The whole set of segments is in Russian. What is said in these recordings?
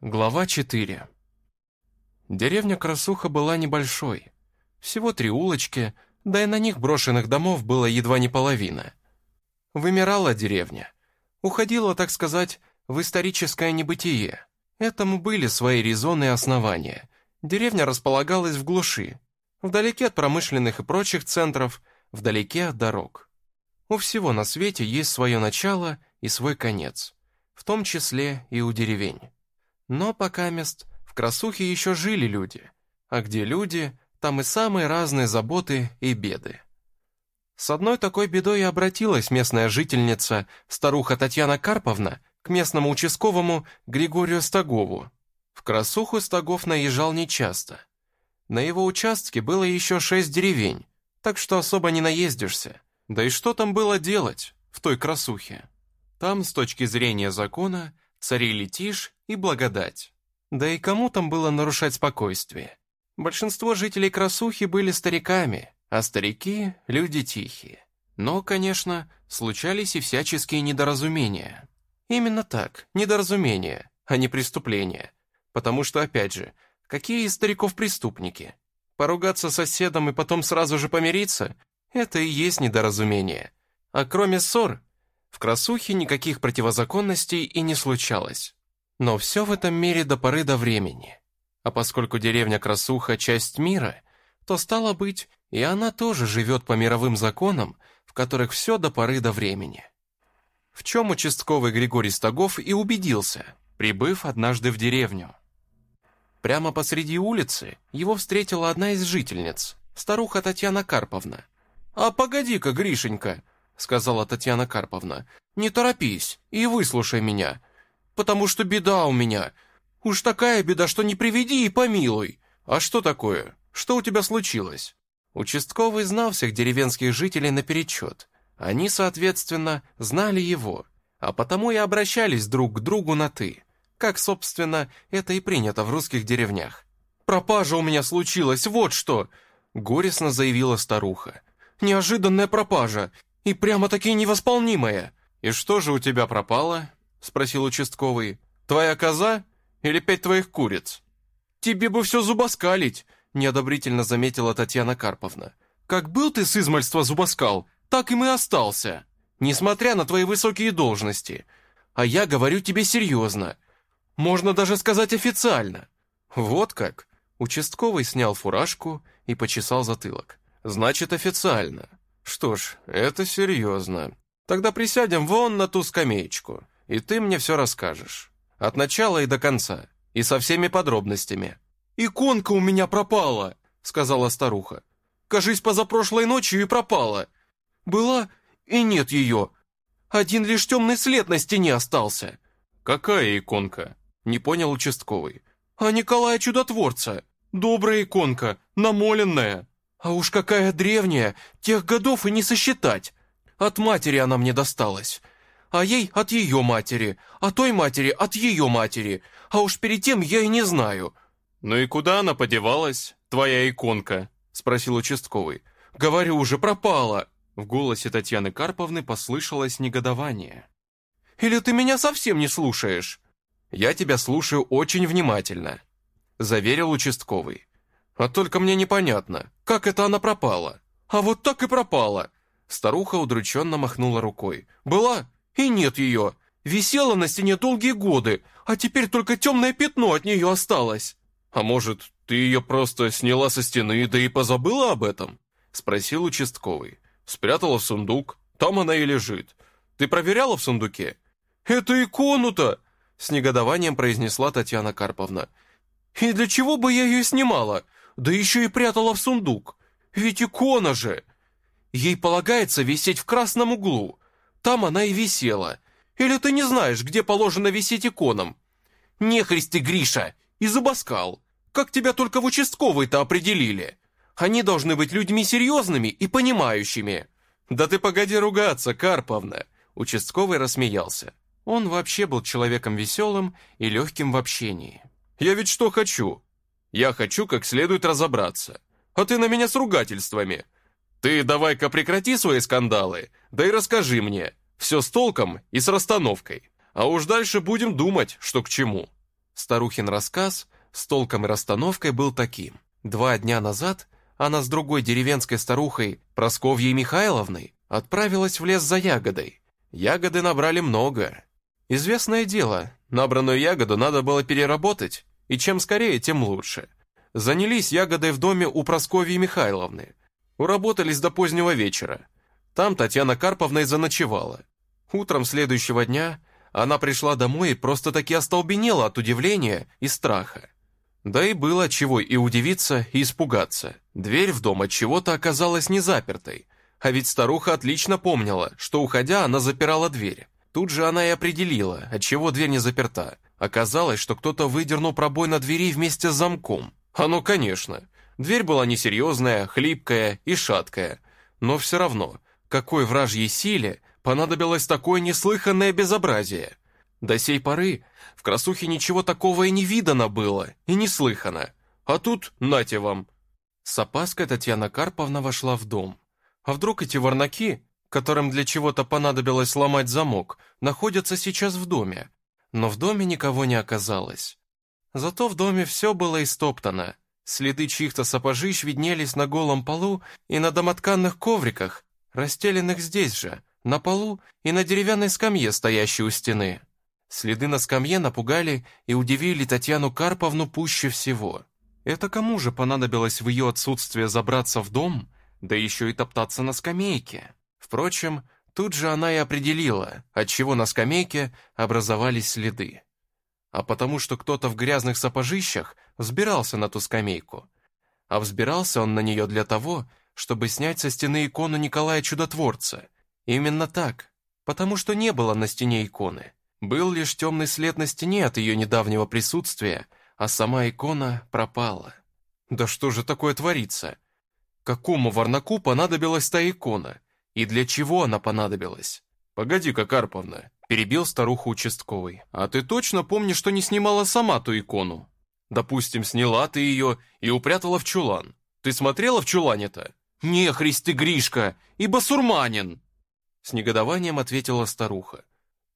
Глава 4 Деревня Красуха была небольшой. Всего три улочки, да и на них брошенных домов было едва не половина. Вымирала деревня. Уходила, так сказать, в историческое небытие. Этому были свои резоны и основания. Деревня располагалась в глуши, вдалеке от промышленных и прочих центров, вдалеке от дорог. У всего на свете есть свое начало и свой конец, в том числе и у деревень. Но пока мест в Красухе еще жили люди, а где люди, там и самые разные заботы и беды. С одной такой бедой и обратилась местная жительница, старуха Татьяна Карповна, к местному участковому Григорию Стогову. В Красуху Стогов наезжал нечасто. На его участке было еще шесть деревень, так что особо не наездишься. Да и что там было делать в той Красухе? Там, с точки зрения закона, царили тишь и благодать. Да и кому там было нарушать спокойствие? Большинство жителей Красухи были стариками, а старики – люди тихие. Но, конечно, случались и всяческие недоразумения. Именно так, недоразумения, а не преступления. Потому что, опять же, какие из стариков преступники? Поругаться с соседом и потом сразу же помириться – это и есть недоразумение. А кроме ссор, в Красухе никаких противозаконностей и не случалось. Но все в этом мире до поры до времени. А поскольку деревня Красуха – часть мира, то стало быть, и она тоже живет по мировым законам, в которых все до поры до времени. В чем участковый Григорий Стогов и убедился, прибыв однажды в деревню. Прямо посреди улицы его встретила одна из жительниц, старуха Татьяна Карповна. «А погоди-ка, Гришенька!» сказала Татьяна Карповна. «Не торопись и выслушай меня, потому что беда у меня. Уж такая беда, что не приведи и помилуй. А что такое? Что у тебя случилось?» Участковый знал всех деревенских жителей наперечет. Они, соответственно, знали его, а потому и обращались друг к другу на «ты», как, собственно, это и принято в русских деревнях. «Пропажа у меня случилась, вот что!» — горестно заявила старуха. «Неожиданная пропажа, и прямо-таки невосполнимое. «И что же у тебя пропало?» — спросил участковый. «Твоя коза или пять твоих куриц?» «Тебе бы все зубоскалить!» — неодобрительно заметила Татьяна Карповна. «Как был ты с измальства зубоскал, так и мы остался, несмотря на твои высокие должности. А я говорю тебе серьезно. Можно даже сказать официально». «Вот как?» Участковый снял фуражку и почесал затылок. «Значит, официально. «Что ж, это серьезно. Тогда присядем вон на ту скамеечку, и ты мне все расскажешь. От начала и до конца, и со всеми подробностями». «Иконка у меня пропала», — сказала старуха. «Кажись, позапрошлой ночью и пропала. Была и нет ее. Один лишь темный след на стене остался». «Какая иконка?» — не понял участковый. «А Николая Чудотворца. Добрая иконка, намоленная». А уж какая древняя, тех годов и не сосчитать. От матери она мне досталась. А ей от ее матери, а той матери от ее матери. А уж перед тем я и не знаю. «Ну и куда она подевалась, твоя иконка?» спросил участковый. «Говорю уже, пропала!» В голосе Татьяны Карповны послышалось негодование. «Или ты меня совсем не слушаешь?» «Я тебя слушаю очень внимательно», заверил участковый. А только мне непонятно, как это она пропала? А вот так и пропала. Старуха удрученно махнула рукой. Была и нет ее. Висела на стене долгие годы, а теперь только темное пятно от нее осталось. А может, ты ее просто сняла со стены, да и позабыла об этом? Спросил участковый. Спрятала в сундук, там она и лежит. Ты проверяла в сундуке? Это икону-то! С негодованием произнесла Татьяна Карповна. И для чего бы я ее снимала? Да еще и прятала в сундук. Ведь икона же! Ей полагается висеть в красном углу. Там она и висела. Или ты не знаешь, где положено висеть иконам? Нехристи, Гриша, и зубоскал. Как тебя только в участковый-то определили? Они должны быть людьми серьезными и понимающими. Да ты погоди ругаться, Карповна. Участковый рассмеялся. Он вообще был человеком веселым и легким в общении. «Я ведь что хочу? Я хочу как следует разобраться. А ты на меня с ругательствами. Ты давай-ка прекрати свои скандалы, да и расскажи мне. Все с толком и с расстановкой. А уж дальше будем думать, что к чему». Старухин рассказ с толком и расстановкой был таким. Два дня назад она с другой деревенской старухой, Просковьей Михайловной, отправилась в лес за ягодой. Ягоды набрали много. Известное дело, набранную ягоду надо было переработать, и чем скорее, тем лучше. Занялись ягодой в доме у Просковьи Михайловны. Уработались до позднего вечера. Там Татьяна Карповна и заночевала. Утром следующего дня она пришла домой и просто-таки остолбенела от удивления и страха. Да и было чего и удивиться, и испугаться. Дверь в дом от чего-то оказалась не запертой, а ведь старуха отлично помнила, что уходя она запирала дверь. Тут же она и определила, от чего дверь не заперта. Оказалось, что кто-то выдернул пробой на двери вместе с замком. Ну, конечно. Дверь была несерьезная, хлипкая и шаткая. Но все равно, какой вражьей силе понадобилось такое неслыханное безобразие? До сей поры в красухе ничего такого и не видано было, и не слыхано. А тут нате вам. С опаской Татьяна Карповна вошла в дом. А вдруг эти варнаки, которым для чего-то понадобилось сломать замок, находятся сейчас в доме? Но в доме никого не оказалось. Зато в доме все было истоптано. Следы чьих-то сапожищ виднелись на голом полу и на домотканных ковриках, расстеленных здесь же, на полу и на деревянной скамье, стоящей у стены. Следы на скамье напугали и удивили Татьяну Карповну пуще всего. Это кому же понадобилось в ее отсутствие забраться в дом, да еще и топтаться на скамейке? Впрочем, тут же она и определила, отчего на скамейке образовались следы. А потому что кто-то в грязных сапожищах взбирался на ту скамейку. А взбирался он на нее для того, чтобы снять со стены икону Николая Чудотворца. Именно так, потому что не было на стене иконы. Был лишь темный след на стене от ее недавнего присутствия, а сама икона пропала. Да что же такое творится? Какому Варнаку понадобилась та икона? И для чего она понадобилась? «Погоди-ка, Карповна», — перебил старуху участковый. «А ты точно помнишь, что не снимала сама ту икону? Допустим, сняла ты ее и упрятала в чулан. Ты смотрела в чулане-то?» «Не, Христ ты, Гришка, и басурманин!» С негодованием ответила старуха.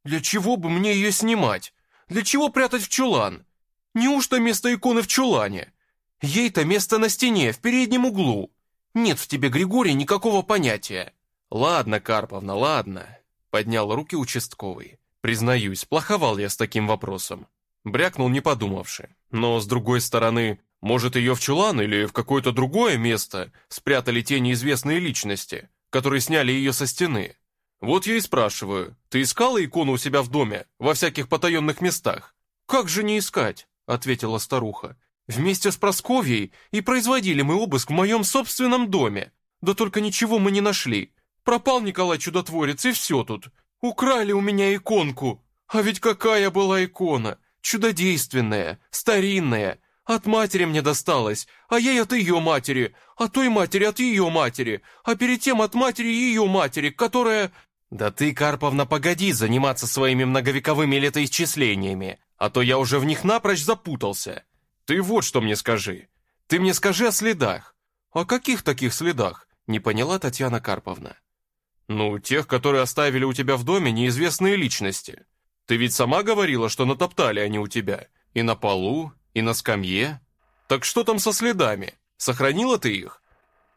Для чего бы мне ее снимать? Для чего прятать в чулан? Неужто место иконы в чулане? Ей-то место на стене, в переднем углу. Нет в тебе, Григорий, никакого понятия. Ладно, Карповна, ладно. Поднял руки участковый. Признаюсь, плоховал я с таким вопросом. Брякнул, не подумавши. Но, с другой стороны, может, ее в чулан или в какое-то другое место спрятали те неизвестные личности, которые сняли ее со стены. «Вот я и спрашиваю, ты искала икону у себя в доме, во всяких потаенных местах?» «Как же не искать?» — ответила старуха. «Вместе с Просковьей и производили мы обыск в моем собственном доме. Да только ничего мы не нашли. Пропал Николай Чудотворец, и все тут. Украли у меня иконку. А ведь какая была икона! Чудодейственная, старинная, от матери мне досталось, а ей от ее матери, а той матери от ее матери, а перед тем от матери ее матери, которая... «Да ты, Карповна, погоди заниматься своими многовековыми летоисчислениями, а то я уже в них напрочь запутался. Ты вот что мне скажи. Ты мне скажи о следах». «О каких таких следах?» — не поняла Татьяна Карповна. «Ну, тех, которые оставили у тебя в доме неизвестные личности. Ты ведь сама говорила, что натоптали они у тебя. И на полу, и на скамье. Так что там со следами? Сохранила ты их?»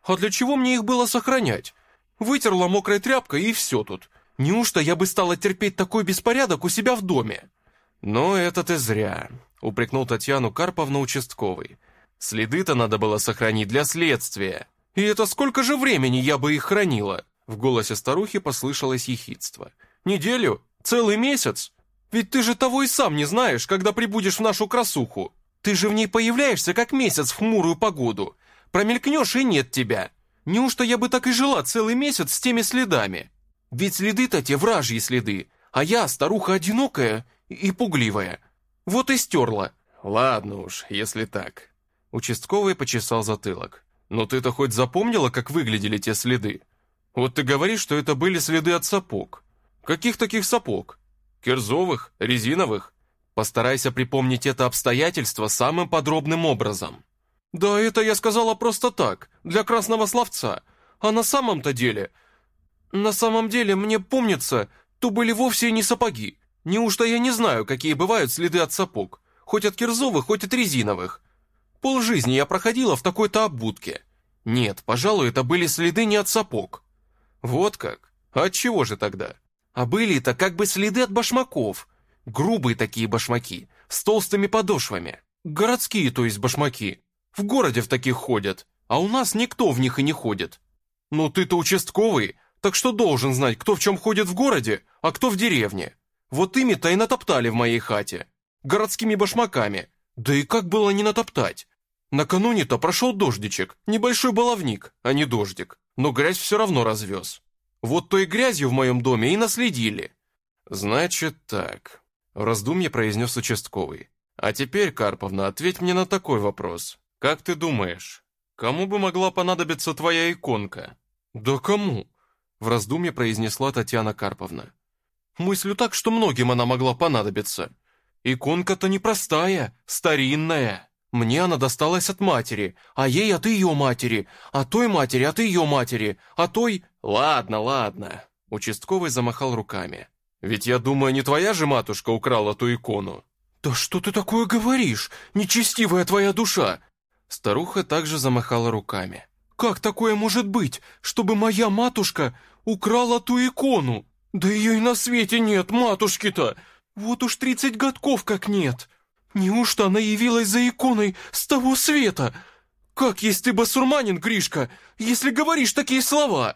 «А для чего мне их было сохранять? Вытерла мокрой тряпкой и все тут. Неужто я бы стала терпеть такой беспорядок у себя в доме? Но это ты зря, упрекнул Татьяну Карповну участковый. Следы-то надо было сохранить для следствия. И это сколько же времени я бы их хранила? В голосе старухи послышалось ехидство. Неделю? Целый месяц? Ведь ты же того и сам не знаешь, когда прибудешь в нашу красуху. Ты же в ней появляешься как месяц в хмурую погоду. Промелькнешь и нет тебя. Неужто я бы так и жила целый месяц с теми следами? Ведь следы-то те вражьи следы, а я старуха одинокая и пугливая. Вот и стерла. Ладно уж, если так. Участковый почесал затылок. Но ты-то хоть запомнила, как выглядели те следы? Вот ты говоришь, что это были следы от сапог. Каких таких сапог? Кирзовых? Резиновых? Постарайся припомнить это обстоятельство самым подробным образом. «Да это я сказала просто так, для красного словца. А на самом-то деле... На самом деле, мне помнится, то были вовсе не сапоги. Неужто я не знаю, какие бывают следы от сапог? хоть от кирзовых, хоть от резиновых. Пол жизни я проходила в такой-то обутке. Нет, пожалуй, это были следы не от сапог. Вот как? А от чего же тогда? А были это как бы следы от башмаков. Грубые такие башмаки, с толстыми подошвами. Городские, то есть башмаки. В городе в таких ходят, а у нас никто в них и не ходит. Ну ты-то участковый, так что должен знать, кто в чем ходит в городе, а кто в деревне. Вот ими-то и натоптали в моей хате. Городскими башмаками. Да и как было не натоптать? Накануне-то прошел дождичек, небольшой баловник, а не дождик, но грязь все равно развез. Вот той грязью в моем доме и наследили. Значит так, в раздумье произнес участковый. А теперь, Карповна, ответь мне на такой вопрос. Как ты думаешь, кому бы могла понадобиться твоя иконка? Да кому? В раздумье произнесла Татьяна Карповна. Мыслю так, что многим она могла понадобиться. Иконка-то непростая, старинная. Мне она досталась от матери, а ей от ее матери, а той матери от ее матери, а той... Ладно, ладно. Участковый замахал руками. Ведь я думаю, не твоя же матушка украла ту икону. Да что ты такое говоришь, нечестивая твоя душа? Старуха также замахала руками. Как такое может быть, чтобы моя матушка украла ту икону? Да ее и на свете нет, матушки-то! Вот уж тридцать годков как нет! Неужто она явилась за иконой с того света? Как есть ты басурманин, Гришка, если говоришь такие слова?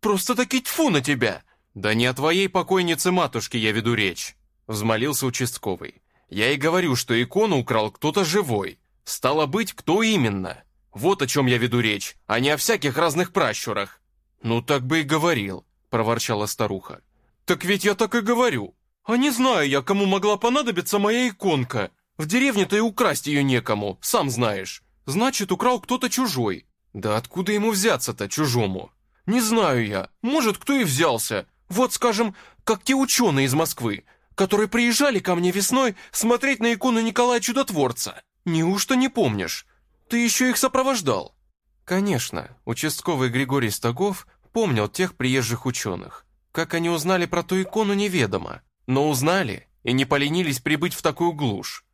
Просто-таки тьфу на тебя!» «Да не о твоей покойнице-матушке я веду речь», — взмолился участковый. «Я и говорю, что икону украл кто-то живой. Стало быть, кто именно? Вот о чем я веду речь, а не о всяких разных пращурах». «Ну так бы и говорил», — проворчала старуха. «Так ведь я так и говорю. А не знаю я, кому могла понадобиться моя иконка. В деревне-то и украсть ее некому, сам знаешь. Значит, украл кто-то чужой. Да откуда ему взяться-то, чужому? Не знаю я, может, кто и взялся. Вот, скажем, как те ученые из Москвы, которые приезжали ко мне весной смотреть на икону Николая Чудотворца. Неужто не помнишь? Ты еще их сопровождал. Конечно, участковый Григорий Стогов помнил тех приезжих ученых. Как они узнали про ту икону, неведомо. Но узнали и не поленились прибыть в такую глушь.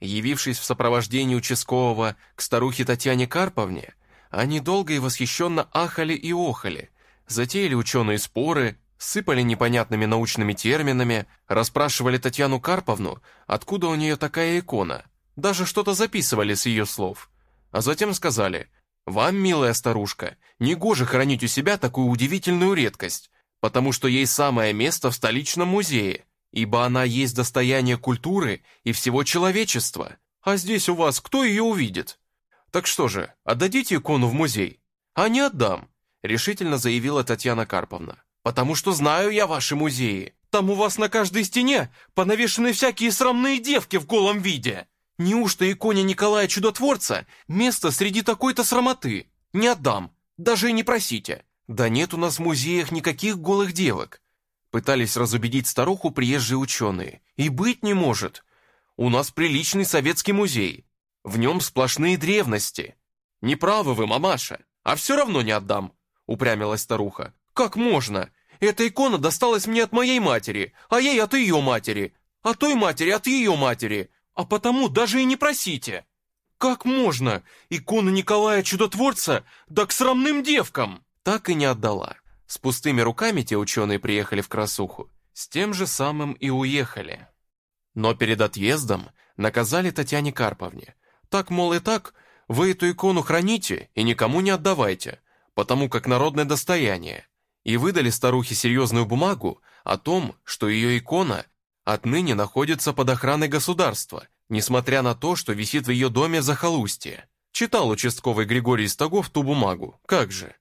Явившись в сопровождении участкового к старухе Татьяне Карповне, они долго и восхищенно ахали и охали, затеяли ученые споры, сыпали непонятными научными терминами, расспрашивали Татьяну Карповну, откуда у нее такая икона, даже что-то записывали с ее слов. А затем сказали, «Вам, милая старушка, негоже хранить у себя такую удивительную редкость, потому что ей самое место в столичном музее, ибо она есть достояние культуры и всего человечества. А здесь у вас кто ее увидит? Так что же, отдадите икону в музей? А не отдам, решительно заявила Татьяна Карповна. Потому что знаю я ваши музеи. Там у вас на каждой стене понавешены всякие срамные девки в голом виде. Неужто иконе Николая Чудотворца место среди такой-то срамоты? Не отдам, даже и не просите. Да нет у нас в музеях никаких голых девок. Пытались разубедить старуху приезжие ученые. И быть не может. У нас приличный советский музей. В нем сплошные древности. Не правы вы, мамаша. А все равно не отдам, упрямилась старуха. Как можно? Эта икона досталась мне от моей матери, а ей от ее матери, а той матери от ее матери. А потому даже и не просите. Как можно? Икона Николая Чудотворца, да к срамным девкам! Так и не отдала. С пустыми руками те ученые приехали в Красуху, с тем же самым и уехали. Но перед отъездом наказали Татьяне Карповне. Так, мол, и так, вы эту икону храните и никому не отдавайте, потому как народное достояние. И выдали старухе серьезную бумагу о том, что ее икона отныне находится под охраной государства, несмотря на то, что висит в ее доме захолустье. Читал участковый Григорий Стогов ту бумагу, как же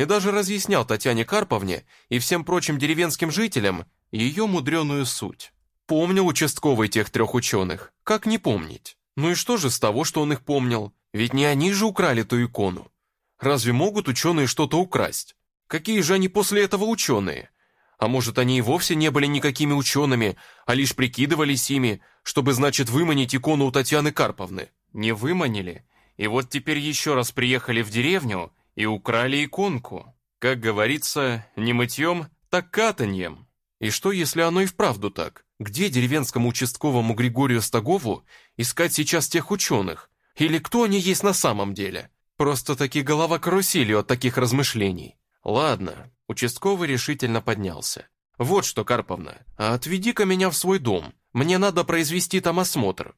и даже разъяснял Татьяне Карповне и всем прочим деревенским жителям ее мудреную суть. Помнил участковый тех трех ученых, как не помнить? Ну и что же с того, что он их помнил? Ведь не они же украли ту икону. Разве могут ученые что-то украсть? Какие же они после этого ученые? А может, они и вовсе не были никакими учеными, а лишь прикидывались ими, чтобы, значит, выманить икону у Татьяны Карповны? Не выманили. И вот теперь еще раз приехали в деревню и украли иконку. Как говорится, не мытьем, так катаньем. И что, если оно и вправду так? Где деревенскому участковому Григорию Стогову искать сейчас тех ученых? Или кто они есть на самом деле? Просто-таки голова каруселью от таких размышлений. Ладно, участковый решительно поднялся. Вот что, Карповна, отведи-ка меня в свой дом. Мне надо произвести там осмотр.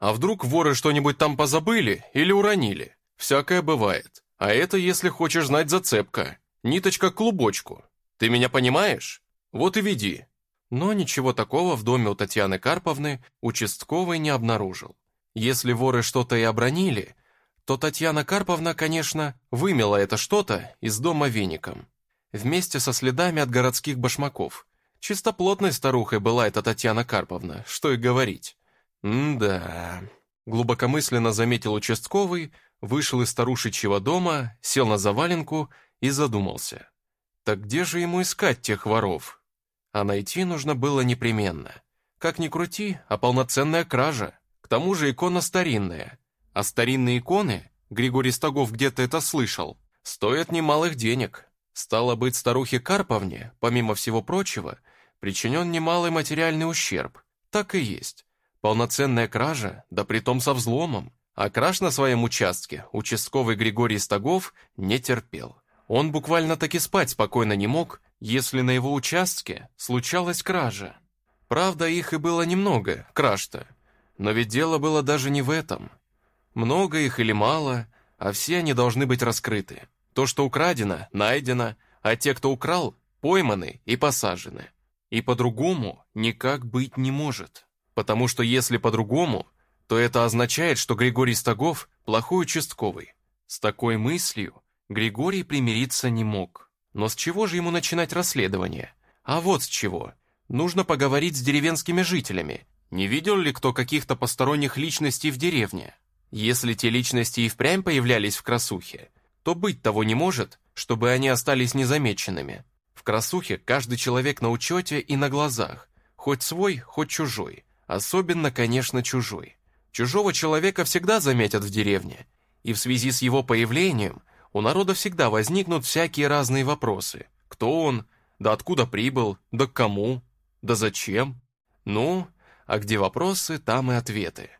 А вдруг воры что-нибудь там позабыли или уронили? Всякое бывает. А это, если хочешь знать, зацепка. Ниточка к клубочку. Ты меня понимаешь? Вот и веди». Но ничего такого в доме у Татьяны Карповны участковый не обнаружил. Если воры что-то и обронили, то Татьяна Карповна, конечно, вымела это что-то из дома веником. Вместе со следами от городских башмаков. Чистоплотной старухой была эта Татьяна Карповна, что и говорить. «М-да...» Глубокомысленно заметил участковый, вышел из старушечьего дома, сел на заваленку и задумался. Так где же ему искать тех воров? А найти нужно было непременно. Как ни крути, а полноценная кража. К тому же икона старинная. А старинные иконы, Григорий Стогов где-то это слышал, стоят немалых денег. Стало быть, старухе Карповне, помимо всего прочего, причинен немалый материальный ущерб. Так и есть. Полноценная кража, да притом со взломом. А краж на своем участке участковый Григорий Стогов не терпел. Он буквально-таки спать спокойно не мог, если на его участке случалась кража. Правда, их и было немного, краж-то. Но ведь дело было даже не в этом. Много их или мало, а все они должны быть раскрыты. То, что украдено, найдено, а те, кто украл, пойманы и посажены. И по-другому никак быть не может. Потому что если по-другому, то это означает, что Григорий Стогов – плохой участковый. С такой мыслью Григорий примириться не мог. Но с чего же ему начинать расследование? А вот с чего. Нужно поговорить с деревенскими жителями. Не видел ли кто каких-то посторонних личностей в деревне? Если те личности и впрямь появлялись в Красухе, то быть того не может, чтобы они остались незамеченными. В Красухе каждый человек на учете и на глазах, хоть свой, хоть чужой. Особенно, конечно, чужой. Чужого человека всегда заметят в деревне, и в связи с его появлением у народа всегда возникнут всякие разные вопросы. Кто он? Да откуда прибыл? Да к кому? Да зачем? Ну, а где вопросы, там и ответы.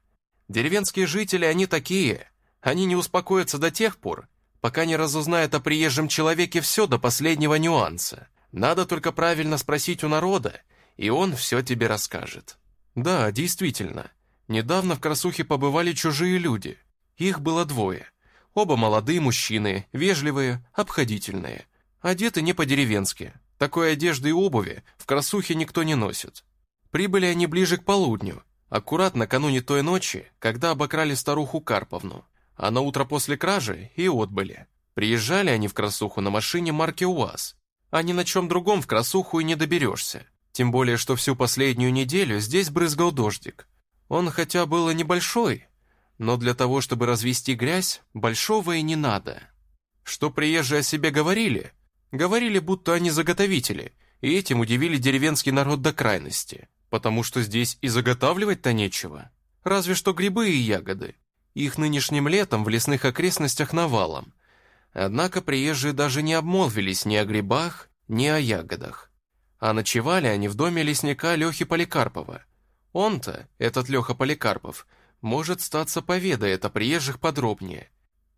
Деревенские жители, они такие. Они не успокоятся до тех пор, пока не разузнают о приезжем человеке все до последнего нюанса. Надо только правильно спросить у народа, и он все тебе расскажет. Да, действительно, Недавно в Красухе побывали чужие люди. Их было двое. Оба молодые мужчины, вежливые, обходительные. Одеты не по-деревенски. Такой одежды и обуви в Красухе никто не носит. Прибыли они ближе к полудню, аккурат накануне той ночи, когда обокрали старуху Карповну. А на утро после кражи и отбыли. Приезжали они в Красуху на машине марки УАЗ. А ни на чем другом в Красуху и не доберешься. Тем более, что всю последнюю неделю здесь брызгал дождик. Он хотя был и небольшой, но для того, чтобы развести грязь, большого и не надо. Что приезжие о себе говорили? Говорили, будто они заготовители, и этим удивили деревенский народ до крайности, потому что здесь и заготавливать-то нечего. Разве что грибы и ягоды. Их нынешним летом в лесных окрестностях навалом. Однако приезжие даже не обмолвились ни о грибах, ни о ягодах. А ночевали они в доме лесника Лехи Поликарпова – он-то, этот Леха Поликарпов, может статься поведает о приезжих подробнее.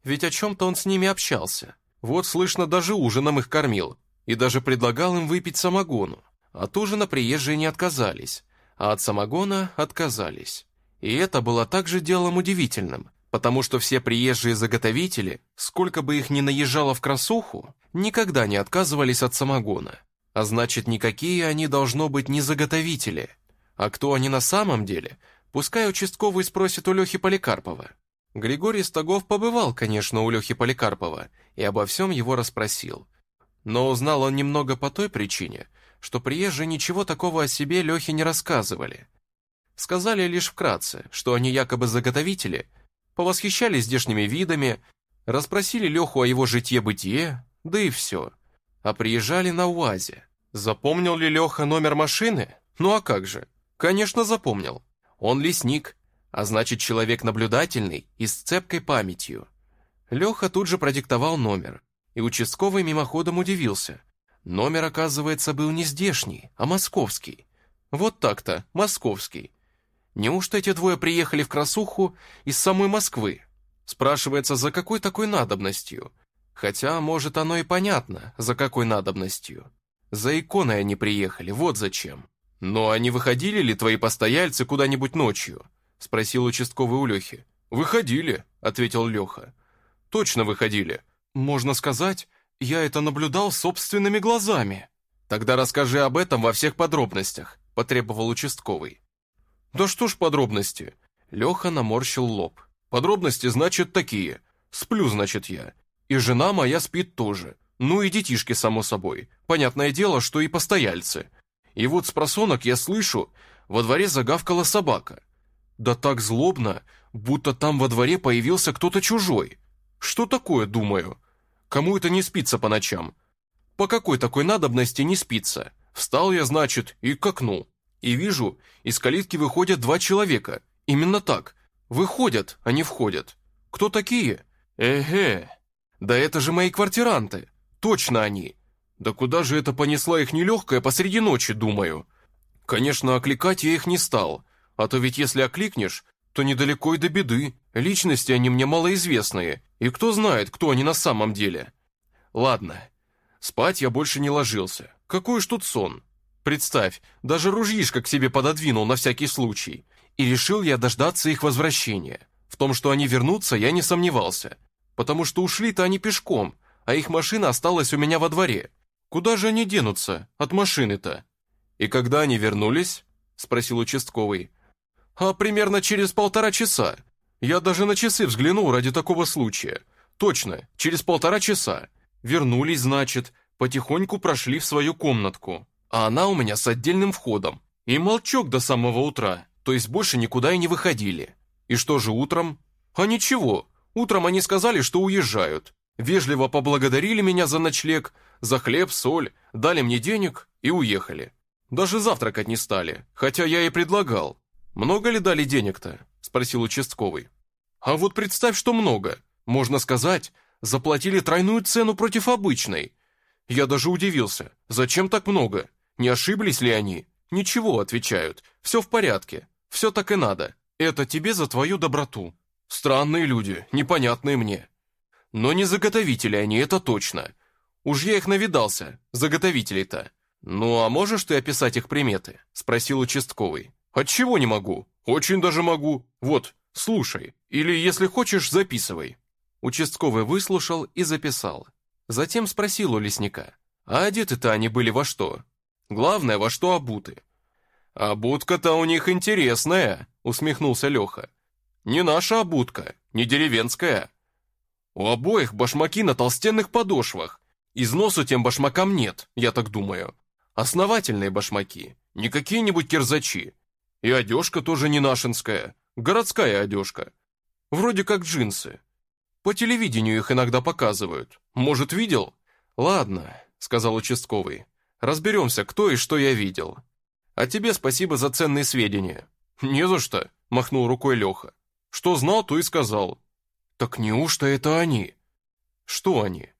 Ведь о чем-то он с ними общался. Вот, слышно, даже ужином их кормил. И даже предлагал им выпить самогону. От ужина приезжие не отказались, а от самогона отказались. И это было также делом удивительным, потому что все приезжие заготовители, сколько бы их ни наезжало в красуху, никогда не отказывались от самогона. А значит, никакие они должно быть не заготовители – а кто они на самом деле, пускай участковый спросит у Лехи Поликарпова. Григорий Стогов побывал, конечно, у Лехи Поликарпова и обо всем его расспросил. Но узнал он немного по той причине, что приезжие ничего такого о себе Лехе не рассказывали. Сказали лишь вкратце, что они якобы заготовители, повосхищались здешними видами, расспросили Леху о его житье-бытие, да и все. А приезжали на УАЗе. Запомнил ли Леха номер машины? Ну а как же? Конечно, запомнил. Он лесник, а значит, человек наблюдательный и с цепкой памятью. Леха тут же продиктовал номер, и участковый мимоходом удивился. Номер, оказывается, был не здешний, а московский. Вот так-то, московский. Неужто эти двое приехали в Красуху из самой Москвы? Спрашивается, за какой такой надобностью? Хотя, может, оно и понятно, за какой надобностью. За иконой они приехали, вот зачем. «Но они выходили ли, твои постояльцы, куда-нибудь ночью?» Спросил участковый у Лехи. «Выходили», — ответил Леха. «Точно выходили. Можно сказать, я это наблюдал собственными глазами». «Тогда расскажи об этом во всех подробностях», — потребовал участковый. «Да что ж подробности?» Леха наморщил лоб. «Подробности, значит, такие. Сплю, значит, я. И жена моя спит тоже. Ну и детишки, само собой. Понятное дело, что и постояльцы. И вот с просонок я слышу, во дворе загавкала собака. Да так злобно, будто там во дворе появился кто-то чужой. Что такое, думаю? Кому это не спится по ночам? По какой такой надобности не спится? Встал я, значит, и к окну. И вижу, из калитки выходят два человека. Именно так. Выходят, а не входят. Кто такие? Эге. Да это же мои квартиранты. Точно они. Да куда же это понесла их нелегкая посреди ночи, думаю. Конечно, окликать я их не стал. А то ведь если окликнешь, то недалеко и до беды. Личности они мне малоизвестные. И кто знает, кто они на самом деле. Ладно. Спать я больше не ложился. Какой уж тут сон. Представь, даже ружьишко к себе пододвинул на всякий случай. И решил я дождаться их возвращения. В том, что они вернутся, я не сомневался. Потому что ушли-то они пешком, а их машина осталась у меня во дворе. Куда же они денутся от машины-то? И когда они вернулись? Спросил участковый. А примерно через полтора часа. Я даже на часы взглянул ради такого случая. Точно, через полтора часа. Вернулись, значит, потихоньку прошли в свою комнатку а она у меня с отдельным входом. И молчок до самого утра, то есть больше никуда и не выходили. И что же утром? А ничего, утром они сказали, что уезжают. Вежливо поблагодарили меня за ночлег, за хлеб, соль, дали мне денег и уехали. Даже завтракать не стали, хотя я и предлагал. «Много ли дали денег-то?» – спросил участковый. «А вот представь, что много. Можно сказать, заплатили тройную цену против обычной. Я даже удивился, зачем так много? Не ошиблись ли они? Ничего, отвечают. Все в порядке. Все так и надо. Это тебе за твою доброту. Странные люди, непонятные мне. Но не заготовители они, это точно. Уж я их навидался, заготовителей-то. Ну, а можешь ты описать их приметы? Спросил участковый. Отчего не могу? Очень даже могу. Вот, слушай. Или, если хочешь, записывай. Участковый выслушал и записал. Затем спросил у лесника. А одеты-то они были во что? Главное, во что обуты. «Обутка-то у них интересная», — усмехнулся Леха. «Не наша обутка, не деревенская. У обоих башмаки на толстенных подошвах. Износу тем башмакам нет, я так думаю. Основательные башмаки, не какие-нибудь кирзачи. И одежка тоже не нашинская, городская одежка. Вроде как джинсы. По телевидению их иногда показывают. Может, видел?» «Ладно», — сказал участковый. Разберемся, кто и что я видел. А тебе спасибо за ценные сведения». «Не за что», — махнул рукой Леха. «Что знал, то и сказал». «Так неужто это они?» «Что они?»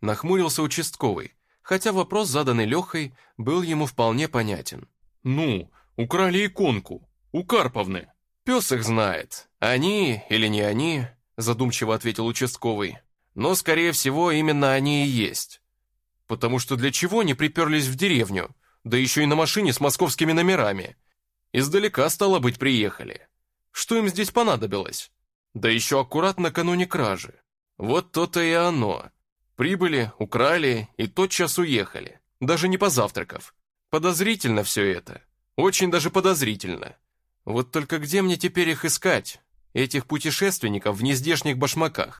Нахмурился участковый, хотя вопрос, заданный Лехой, был ему вполне понятен. «Ну, украли иконку. У Карповны. Пес их знает. Они или не они?» задумчиво ответил участковый. «Но, скорее всего, именно они и есть. Потому что для чего не приперлись в деревню, да еще и на машине с московскими номерами? Издалека, стало быть, приехали. Что им здесь понадобилось? Да еще аккурат накануне кражи. Вот то-то и оно. Прибыли, украли и тотчас уехали, даже не позавтракав. Подозрительно все это. Очень даже подозрительно. Вот только где мне теперь их искать, этих путешественников в нездешних башмаках?